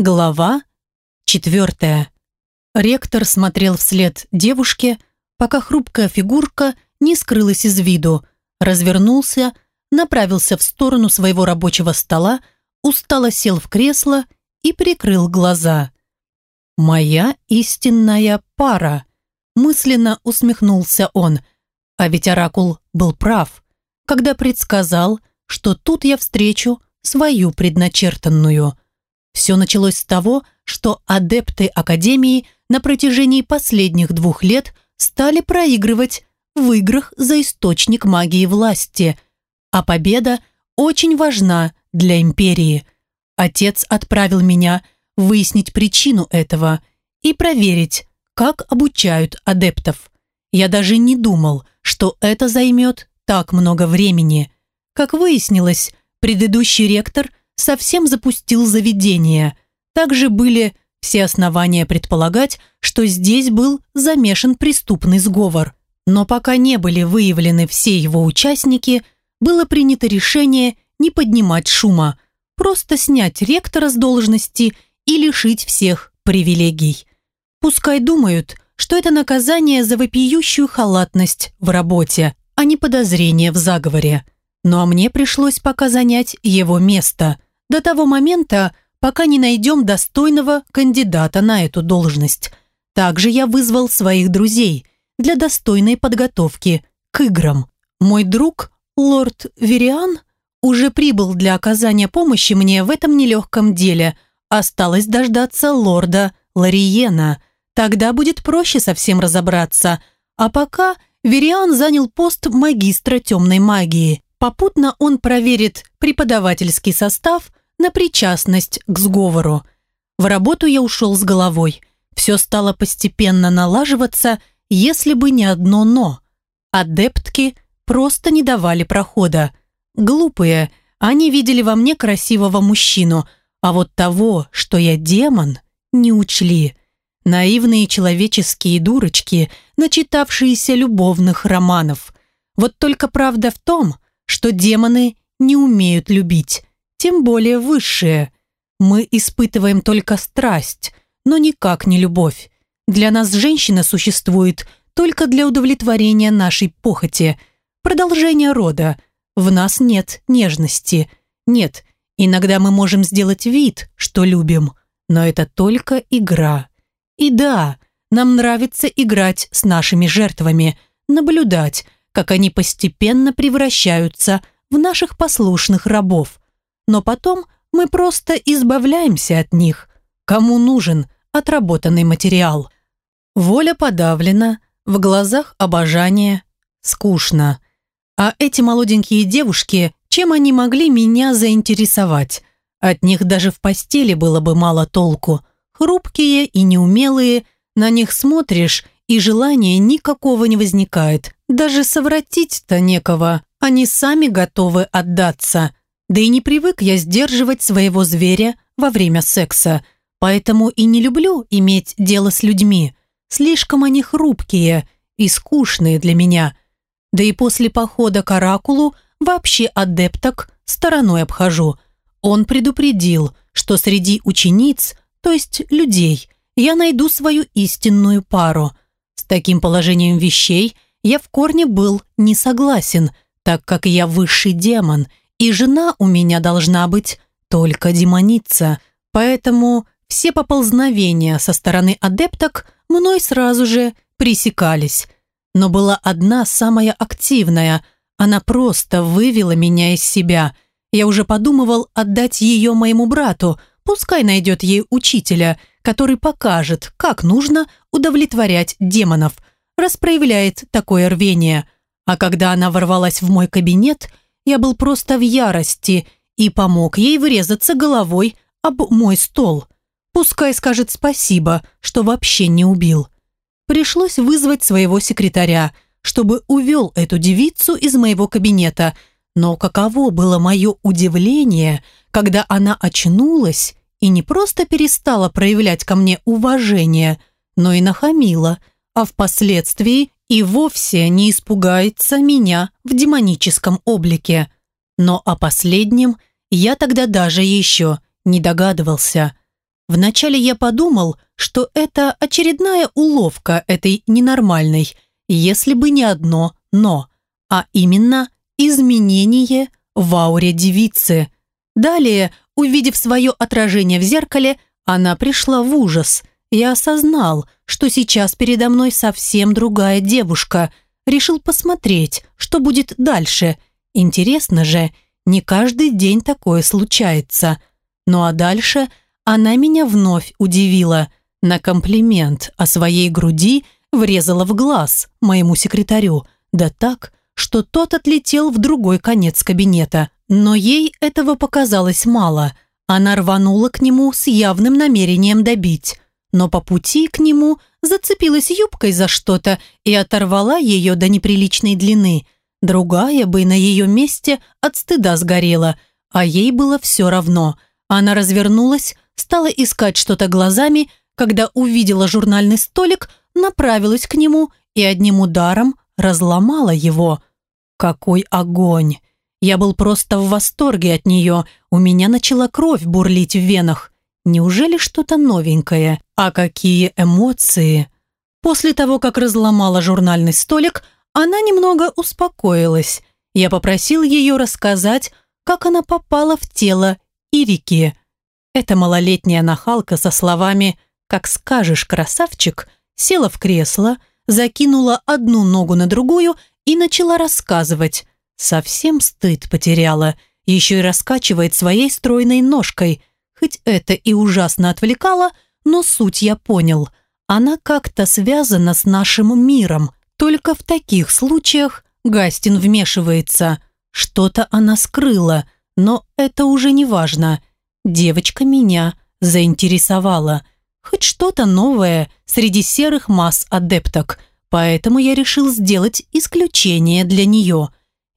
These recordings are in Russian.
Глава четвертая. Ректор смотрел вслед девушке, пока хрупкая фигурка не скрылась из виду, развернулся, направился в сторону своего рабочего стола, устало сел в кресло и прикрыл глаза. «Моя истинная пара», – мысленно усмехнулся он. А ведь Оракул был прав, когда предсказал, что тут я встречу свою предначертанную. Все началось с того, что адепты Академии на протяжении последних двух лет стали проигрывать в играх за источник магии власти, а победа очень важна для Империи. Отец отправил меня выяснить причину этого и проверить, как обучают адептов. Я даже не думал, что это займет так много времени. Как выяснилось, предыдущий ректор совсем запустил заведение. Также были все основания предполагать, что здесь был замешан преступный сговор. Но пока не были выявлены все его участники, было принято решение не поднимать шума, просто снять ректора с должности и лишить всех привилегий. Пускай думают, что это наказание за вопиющую халатность в работе, а не подозрение в заговоре. Ну а мне пришлось пока занять его место, до того момента, пока не найдем достойного кандидата на эту должность. Также я вызвал своих друзей для достойной подготовки к играм. Мой друг, лорд Вериан, уже прибыл для оказания помощи мне в этом нелегком деле. Осталось дождаться лорда Лариена. Тогда будет проще совсем разобраться. А пока Вериан занял пост магистра темной магии. Попутно он проверит преподавательский состав на причастность к сговору. В работу я ушел с головой. Все стало постепенно налаживаться, если бы не одно «но». Адептки просто не давали прохода. Глупые, они видели во мне красивого мужчину, а вот того, что я демон, не учли. Наивные человеческие дурочки, начитавшиеся любовных романов. Вот только правда в том, что демоны не умеют любить тем более высшее. Мы испытываем только страсть, но никак не любовь. Для нас женщина существует только для удовлетворения нашей похоти, продолжения рода. В нас нет нежности. Нет, иногда мы можем сделать вид, что любим, но это только игра. И да, нам нравится играть с нашими жертвами, наблюдать, как они постепенно превращаются в наших послушных рабов но потом мы просто избавляемся от них. Кому нужен отработанный материал? Воля подавлена, в глазах обожание, скучно. А эти молоденькие девушки, чем они могли меня заинтересовать? От них даже в постели было бы мало толку. Хрупкие и неумелые, на них смотришь, и желания никакого не возникает. Даже совратить-то некого, они сами готовы отдаться. Да и не привык я сдерживать своего зверя во время секса, поэтому и не люблю иметь дело с людьми. Слишком они хрупкие и скучные для меня. Да и после похода к Оракулу вообще адепток стороной обхожу. Он предупредил, что среди учениц, то есть людей, я найду свою истинную пару. С таким положением вещей я в корне был не согласен, так как я высший демон – и жена у меня должна быть только демоница, поэтому все поползновения со стороны адепток мной сразу же пресекались. Но была одна самая активная, она просто вывела меня из себя. Я уже подумывал отдать ее моему брату, пускай найдет ей учителя, который покажет, как нужно удовлетворять демонов, распроявляет такое рвение. А когда она ворвалась в мой кабинет – я был просто в ярости и помог ей врезаться головой об мой стол. Пускай скажет спасибо, что вообще не убил. Пришлось вызвать своего секретаря, чтобы увел эту девицу из моего кабинета. Но каково было мое удивление, когда она очнулась и не просто перестала проявлять ко мне уважение, но и нахамила, а впоследствии и вовсе не испугается меня в демоническом облике. Но о последнем я тогда даже еще не догадывался. Вначале я подумал, что это очередная уловка этой ненормальной, если бы не одно «но», а именно изменение в ауре девицы. Далее, увидев свое отражение в зеркале, она пришла в ужас. Я осознал, что сейчас передо мной совсем другая девушка. Решил посмотреть, что будет дальше. Интересно же, не каждый день такое случается. Ну а дальше она меня вновь удивила. На комплимент о своей груди врезала в глаз моему секретарю. Да так, что тот отлетел в другой конец кабинета. Но ей этого показалось мало. Она рванула к нему с явным намерением добить. Но по пути к нему зацепилась юбкой за что-то и оторвала ее до неприличной длины. Другая бы на ее месте от стыда сгорела, а ей было все равно. Она развернулась, стала искать что-то глазами, когда увидела журнальный столик, направилась к нему и одним ударом разломала его. Какой огонь! Я был просто в восторге от нее. У меня начала кровь бурлить в венах. Неужели что-то новенькое? А какие эмоции! После того, как разломала журнальный столик, она немного успокоилась. Я попросил ее рассказать, как она попала в тело Ирики. Эта малолетняя нахалка со словами «Как скажешь, красавчик», села в кресло, закинула одну ногу на другую и начала рассказывать. Совсем стыд потеряла, еще и раскачивает своей стройной ножкой. Хоть это и ужасно отвлекало, но суть я понял. Она как-то связана с нашим миром. Только в таких случаях Гастин вмешивается. Что-то она скрыла, но это уже не важно. Девочка меня заинтересовала. Хоть что-то новое среди серых масс адепток – Поэтому я решил сделать исключение для нее.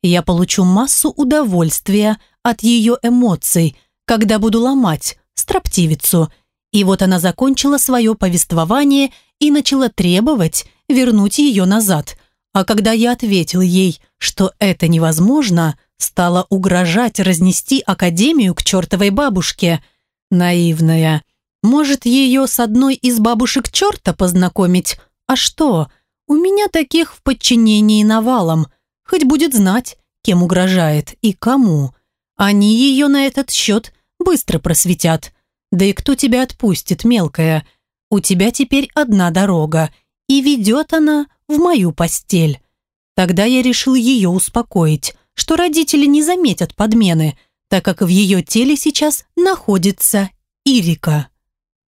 Я получу массу удовольствия от ее эмоций, когда буду ломать строптивицу. И вот она закончила свое повествование и начала требовать вернуть ее назад. А когда я ответил ей, что это невозможно, стала угрожать разнести академию к чертовой бабушке. Наивная. Может, ее с одной из бабушек черта познакомить? А что? У меня таких в подчинении навалом. Хоть будет знать, кем угрожает и кому. Они ее на этот счет быстро просветят. Да и кто тебя отпустит, мелкая? У тебя теперь одна дорога, и ведет она в мою постель. Тогда я решил ее успокоить, что родители не заметят подмены, так как в ее теле сейчас находится Ирика.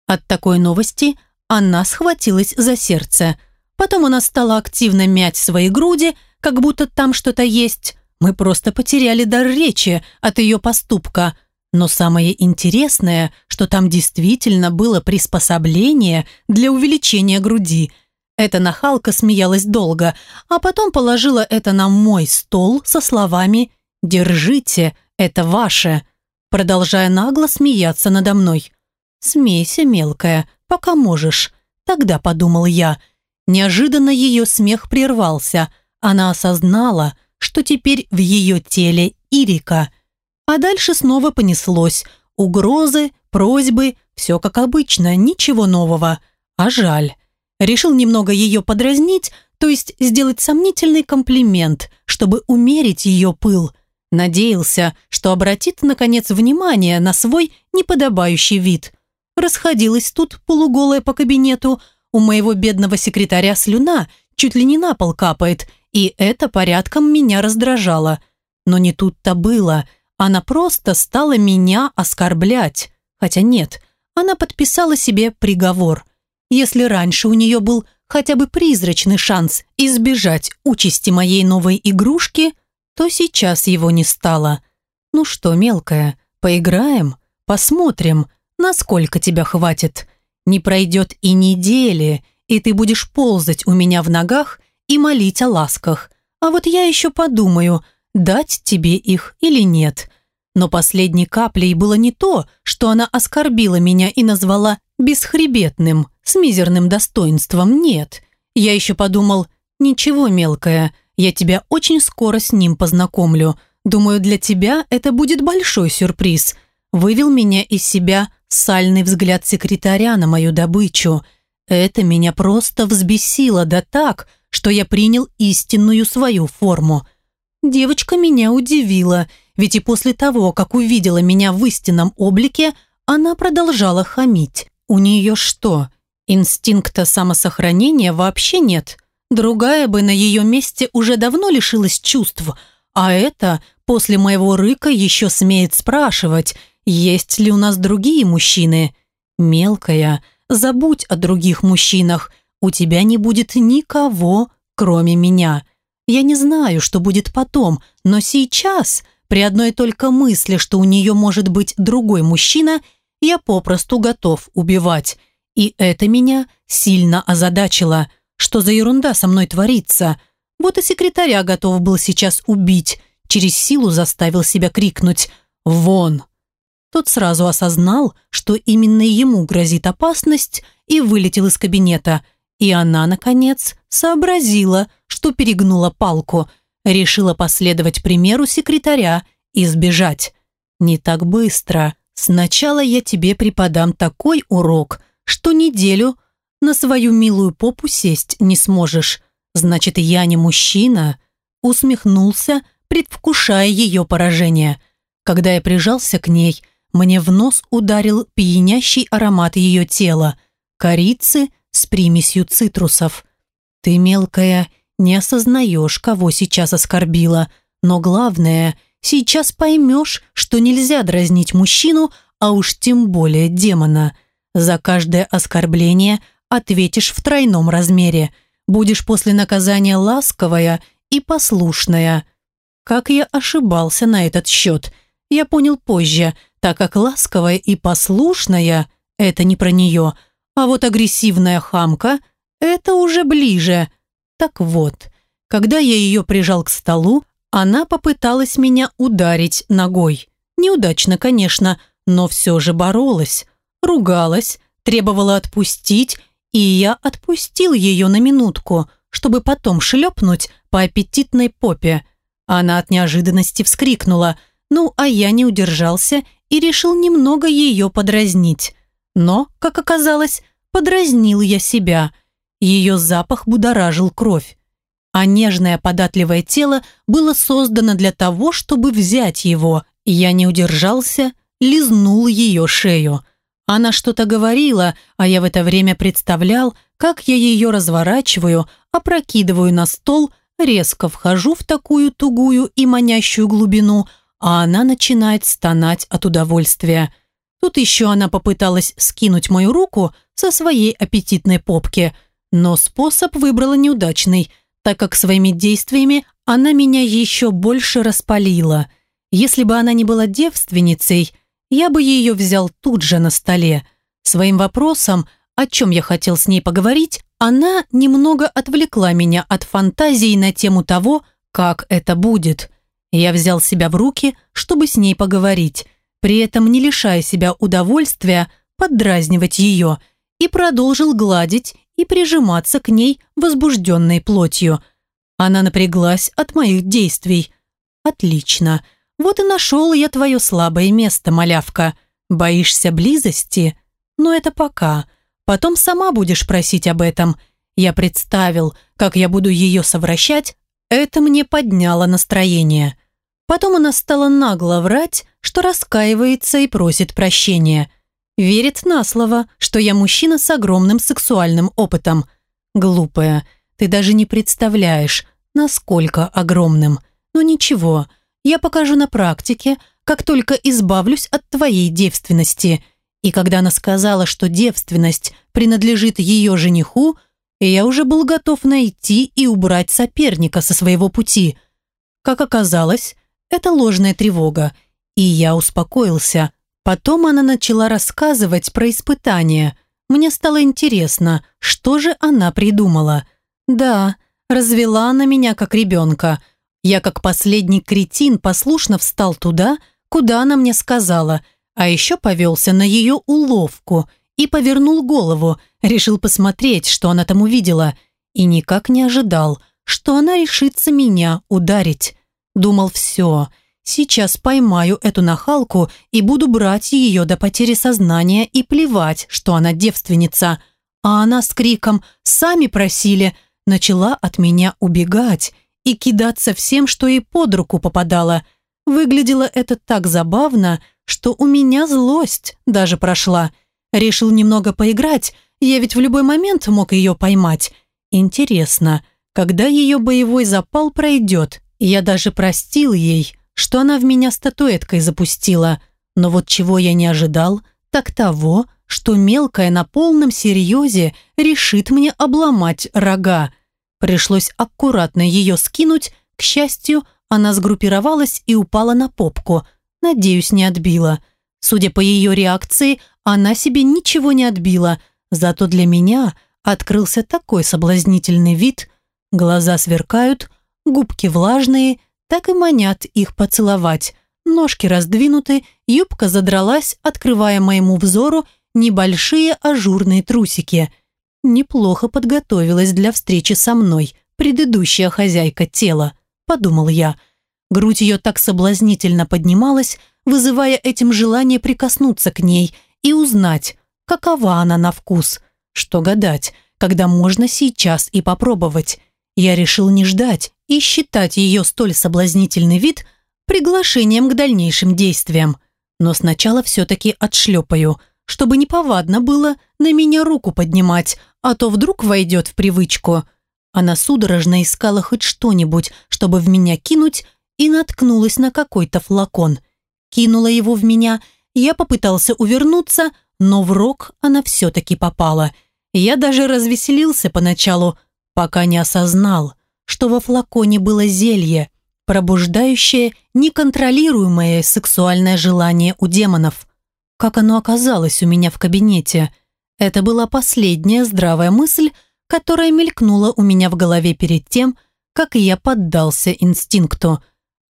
От такой новости она схватилась за сердце – Потом она стала активно мять свои груди, как будто там что-то есть. Мы просто потеряли дар речи от ее поступка. Но самое интересное, что там действительно было приспособление для увеличения груди. Эта нахалка смеялась долго, а потом положила это на мой стол со словами «Держите, это ваше», продолжая нагло смеяться надо мной. «Смейся, мелкая, пока можешь». Тогда подумал я – Неожиданно ее смех прервался. Она осознала, что теперь в ее теле Ирика. А дальше снова понеслось. Угрозы, просьбы, все как обычно, ничего нового. А жаль. Решил немного ее подразнить, то есть сделать сомнительный комплимент, чтобы умерить ее пыл. Надеялся, что обратит, наконец, внимание на свой неподобающий вид. Расходилась тут полуголая по кабинету, у моего бедного секретаря слюна чуть ли не на пол капает, и это порядком меня раздражало. Но не тут-то было. Она просто стала меня оскорблять. Хотя нет, она подписала себе приговор. Если раньше у нее был хотя бы призрачный шанс избежать участи моей новой игрушки, то сейчас его не стало. Ну что, мелкая, поиграем? Посмотрим, насколько тебя хватит. Не пройдет и недели, и ты будешь ползать у меня в ногах и молить о ласках. А вот я еще подумаю, дать тебе их или нет. Но последней каплей было не то, что она оскорбила меня и назвала бесхребетным, с мизерным достоинством, нет. Я еще подумал, ничего, мелкая, я тебя очень скоро с ним познакомлю. Думаю, для тебя это будет большой сюрприз. Вывел меня из себя сальный взгляд секретаря на мою добычу. Это меня просто взбесило, да так, что я принял истинную свою форму. Девочка меня удивила, ведь и после того, как увидела меня в истинном облике, она продолжала хамить. У нее что, инстинкта самосохранения вообще нет? Другая бы на ее месте уже давно лишилась чувств, а это после моего рыка еще смеет спрашивать, есть ли у нас другие мужчины. Мелкая, забудь о других мужчинах, у тебя не будет никого, кроме меня. Я не знаю, что будет потом, но сейчас, при одной только мысли, что у нее может быть другой мужчина, я попросту готов убивать. И это меня сильно озадачило. Что за ерунда со мной творится? Вот и секретаря готов был сейчас убить. Через силу заставил себя крикнуть «Вон!». Тот сразу осознал, что именно ему грозит опасность, и вылетел из кабинета. И она, наконец, сообразила, что перегнула палку, решила последовать примеру секретаря и сбежать. «Не так быстро. Сначала я тебе преподам такой урок, что неделю на свою милую попу сесть не сможешь. Значит, я не мужчина?» Усмехнулся, предвкушая ее поражение. Когда я прижался к ней, мне в нос ударил пьянящий аромат ее тела, корицы с примесью цитрусов. Ты, мелкая, не осознаешь, кого сейчас оскорбила, но главное, сейчас поймешь, что нельзя дразнить мужчину, а уж тем более демона. За каждое оскорбление ответишь в тройном размере. Будешь после наказания ласковая и послушная. Как я ошибался на этот счет, я понял позже – так как ласковая и послушная – это не про нее, а вот агрессивная хамка – это уже ближе. Так вот, когда я ее прижал к столу, она попыталась меня ударить ногой. Неудачно, конечно, но все же боролась, ругалась, требовала отпустить, и я отпустил ее на минутку, чтобы потом шлепнуть по аппетитной попе. Она от неожиданности вскрикнула, ну а я не удержался и решил немного ее подразнить. Но, как оказалось, подразнил я себя. Ее запах будоражил кровь. А нежное податливое тело было создано для того, чтобы взять его. Я не удержался, лизнул ее шею. Она что-то говорила, а я в это время представлял, как я ее разворачиваю, опрокидываю на стол, резко вхожу в такую тугую и манящую глубину – а она начинает стонать от удовольствия. Тут еще она попыталась скинуть мою руку со своей аппетитной попки, но способ выбрала неудачный, так как своими действиями она меня еще больше распалила. Если бы она не была девственницей, я бы ее взял тут же на столе. Своим вопросом, о чем я хотел с ней поговорить, она немного отвлекла меня от фантазии на тему того, как это будет – я взял себя в руки, чтобы с ней поговорить, при этом не лишая себя удовольствия поддразнивать ее, и продолжил гладить и прижиматься к ней возбужденной плотью. Она напряглась от моих действий. «Отлично. Вот и нашел я твое слабое место, малявка. Боишься близости? Но это пока. Потом сама будешь просить об этом. Я представил, как я буду ее совращать, это мне подняло настроение. Потом она стала нагло врать, что раскаивается и просит прощения. Верит на слово, что я мужчина с огромным сексуальным опытом. Глупая, ты даже не представляешь, насколько огромным. Но ничего, я покажу на практике, как только избавлюсь от твоей девственности. И когда она сказала, что девственность принадлежит ее жениху, я уже был готов найти и убрать соперника со своего пути. Как оказалось, это ложная тревога. И я успокоился. Потом она начала рассказывать про испытания. Мне стало интересно, что же она придумала. Да, развела она меня как ребенка. Я как последний кретин послушно встал туда, куда она мне сказала, а еще повелся на ее уловку и повернул голову, решил посмотреть, что она там увидела, и никак не ожидал, что она решится меня ударить. Думал, все, Сейчас поймаю эту нахалку и буду брать ее до потери сознания и плевать, что она девственница. А она с криком «Сами просили!» начала от меня убегать и кидаться всем, что ей под руку попадало. Выглядело это так забавно, что у меня злость даже прошла. Решил немного поиграть, я ведь в любой момент мог ее поймать. Интересно, когда ее боевой запал пройдет, я даже простил ей, что она в меня статуэткой запустила. Но вот чего я не ожидал, так того, что мелкая на полном серьезе решит мне обломать рога. Пришлось аккуратно ее скинуть, к счастью, она сгруппировалась и упала на попку. Надеюсь, не отбила. Судя по ее реакции, она себе ничего не отбила, зато для меня открылся такой соблазнительный вид. Глаза сверкают, губки влажные, так и манят их поцеловать. Ножки раздвинуты, юбка задралась, открывая моему взору небольшие ажурные трусики. Неплохо подготовилась для встречи со мной предыдущая хозяйка тела, подумал я. Грудь ее так соблазнительно поднималась, вызывая этим желание прикоснуться к ней и узнать, какова она на вкус. Что гадать, когда можно сейчас и попробовать. Я решил не ждать и считать ее столь соблазнительный вид приглашением к дальнейшим действиям. Но сначала все-таки отшлепаю, чтобы неповадно было на меня руку поднимать, а то вдруг войдет в привычку. Она судорожно искала хоть что-нибудь, чтобы в меня кинуть, и наткнулась на какой-то флакон. Кинула его в меня, я попытался увернуться, но в рог она все-таки попала. Я даже развеселился поначалу, пока не осознал, что во флаконе было зелье, пробуждающее неконтролируемое сексуальное желание у демонов. Как оно оказалось у меня в кабинете? Это была последняя здравая мысль, которая мелькнула у меня в голове перед тем, как я поддался инстинкту.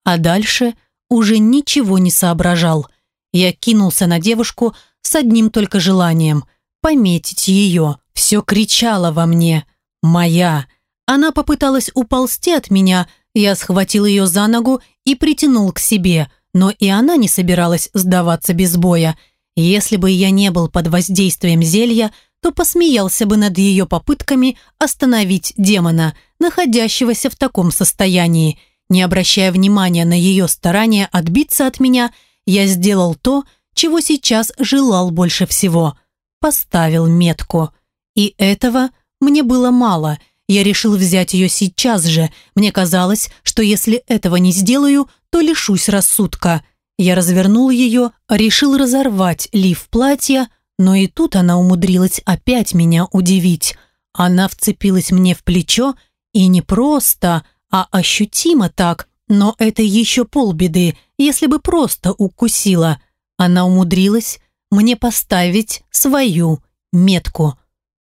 А дальше уже ничего не соображал. Я кинулся на девушку с одним только желанием – пометить ее. Все кричало во мне «Моя!». Она попыталась уползти от меня, я схватил ее за ногу и притянул к себе, но и она не собиралась сдаваться без боя. Если бы я не был под воздействием зелья – то посмеялся бы над ее попытками остановить демона, находящегося в таком состоянии. Не обращая внимания на ее старания отбиться от меня, я сделал то, чего сейчас желал больше всего. Поставил метку. И этого мне было мало. Я решил взять ее сейчас же. Мне казалось, что если этого не сделаю, то лишусь рассудка. Я развернул ее, решил разорвать лиф платья, но и тут она умудрилась опять меня удивить. Она вцепилась мне в плечо и не просто, а ощутимо так, но это еще полбеды, если бы просто укусила. Она умудрилась мне поставить свою метку.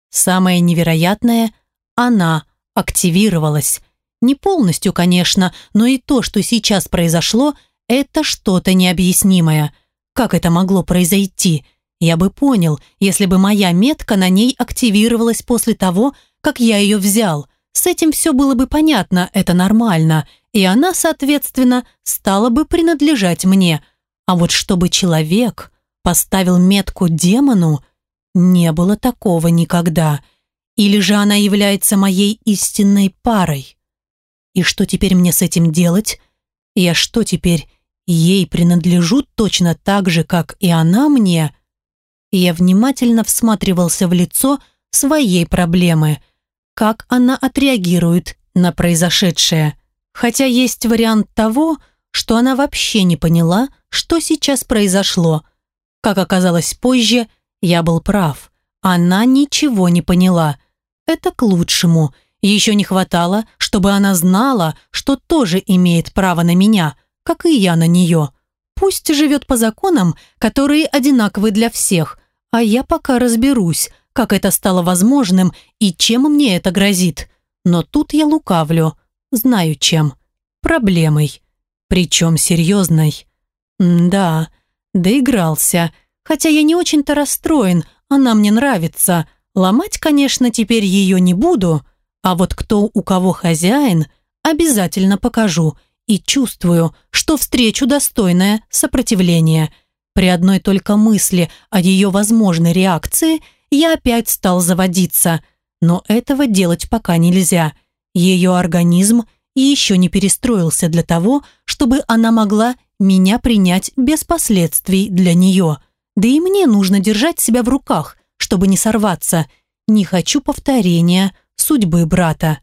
Самое невероятное, она активировалась. Не полностью, конечно, но и то, что сейчас произошло, это что-то необъяснимое. Как это могло произойти? Я бы понял, если бы моя метка на ней активировалась после того, как я ее взял. С этим все было бы понятно, это нормально, и она, соответственно, стала бы принадлежать мне. А вот чтобы человек поставил метку демону, не было такого никогда. Или же она является моей истинной парой? И что теперь мне с этим делать? Я что теперь, ей принадлежу точно так же, как и она мне?» я внимательно всматривался в лицо своей проблемы. Как она отреагирует на произошедшее. Хотя есть вариант того, что она вообще не поняла, что сейчас произошло. Как оказалось позже, я был прав. Она ничего не поняла. Это к лучшему. Еще не хватало, чтобы она знала, что тоже имеет право на меня, как и я на нее. Пусть живет по законам, которые одинаковы для всех, а я пока разберусь, как это стало возможным и чем мне это грозит. Но тут я лукавлю. Знаю чем. Проблемой. Причем серьезной. М да, доигрался. Хотя я не очень-то расстроен, она мне нравится. Ломать, конечно, теперь ее не буду. А вот кто у кого хозяин, обязательно покажу. и чувствую, что встречу достойное сопротивление. При одной только мысли о ее возможной реакции я опять стал заводиться, но этого делать пока нельзя. Ее организм еще не перестроился для того, чтобы она могла меня принять без последствий для нее. Да и мне нужно держать себя в руках, чтобы не сорваться. Не хочу повторения судьбы брата.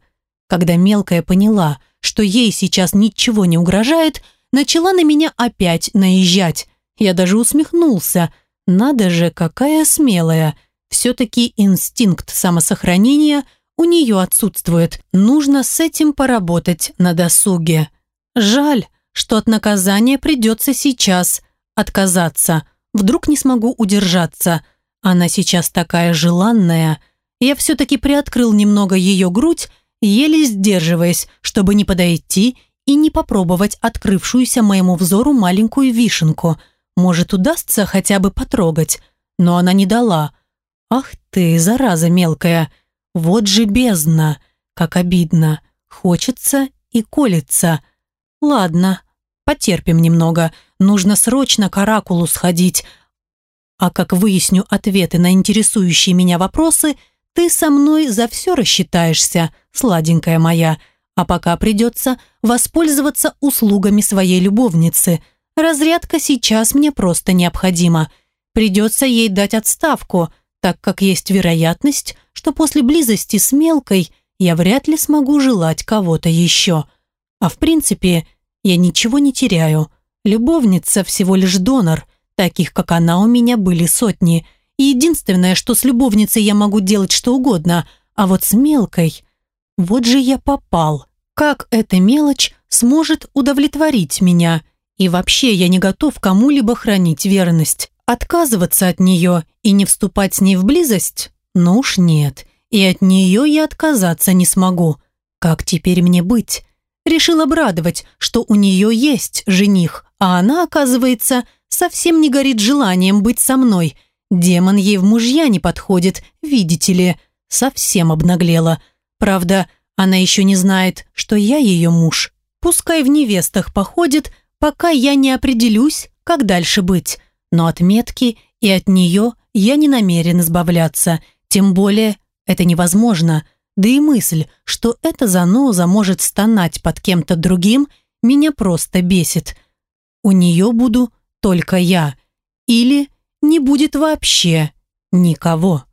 Когда мелкая поняла, что ей сейчас ничего не угрожает, начала на меня опять наезжать. Я даже усмехнулся. Надо же, какая смелая. Все-таки инстинкт самосохранения у нее отсутствует. Нужно с этим поработать на досуге. Жаль, что от наказания придется сейчас отказаться. Вдруг не смогу удержаться. Она сейчас такая желанная. Я все-таки приоткрыл немного ее грудь, еле сдерживаясь, чтобы не подойти и не попробовать открывшуюся моему взору маленькую вишенку. Может, удастся хотя бы потрогать. Но она не дала. «Ах ты, зараза мелкая! Вот же бездна! Как обидно! Хочется и колется!» «Ладно, потерпим немного. Нужно срочно к Оракулу сходить. А как выясню ответы на интересующие меня вопросы, ты со мной за все рассчитаешься, сладенькая моя. А пока придется воспользоваться услугами своей любовницы. Разрядка сейчас мне просто необходима. Придется ей дать отставку, так как есть вероятность, что после близости с мелкой я вряд ли смогу желать кого-то еще. А в принципе, я ничего не теряю. Любовница всего лишь донор. Таких, как она, у меня были сотни. И единственное, что с любовницей я могу делать что угодно, а вот с мелкой... Вот же я попал. Как эта мелочь сможет удовлетворить меня? И вообще я не готов кому-либо хранить верность. Отказываться от нее и не вступать с ней в близость? Ну уж нет. И от нее я отказаться не смогу. Как теперь мне быть? Решил обрадовать, что у нее есть жених, а она, оказывается, совсем не горит желанием быть со мной. Демон ей в мужья не подходит, видите ли. Совсем обнаглела. Правда, она еще не знает, что я ее муж. Пускай в невестах походит, пока я не определюсь, как дальше быть. Но от метки и от нее я не намерен избавляться. Тем более, это невозможно – да и мысль, что эта заноза может стонать под кем-то другим, меня просто бесит. У нее буду только я. Или не будет вообще никого.